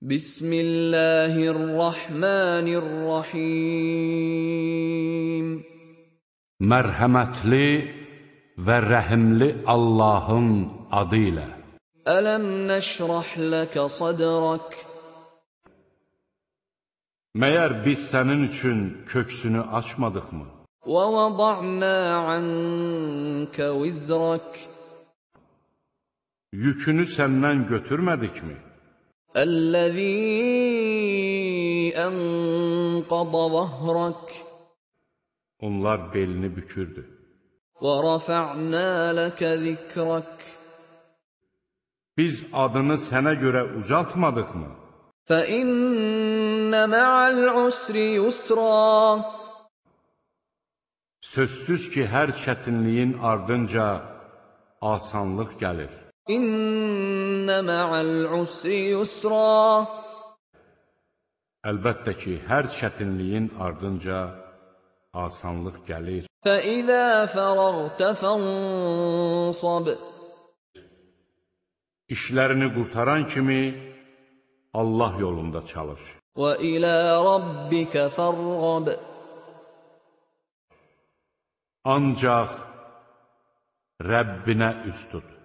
Bismillahirrahmanirrahim Mərhəmətli və rəhimli Allahın adı ilə Ələm nəşrah ləkə sadrak Məyər biz sənin üçün köksünü açmadıqmı? Və vəḍa'nə ankə vizrak Yükünü səndən götürmədikmi? Əl-ləzî ənqada zəhrak Onlar belini bükürdü. Və rəfə'nə ləkə zikrak Biz adını sənə görə ucaltmadıqmı? Fəinnə mə'əl usri yusra Sözsüz ki, hər çətinliyin ardınca asanlıq gəlir. İnnə mə'əl usri yusra. Əlbəttə ki, hər çətinliyin ardınca asanlıq gəlir. Fəizə fərəğtə fənsab. İşlərini qurtaran kimi Allah yolunda çalış. Və ilə rabbikə fərğab. Ancaq Rəbbinə üst tut.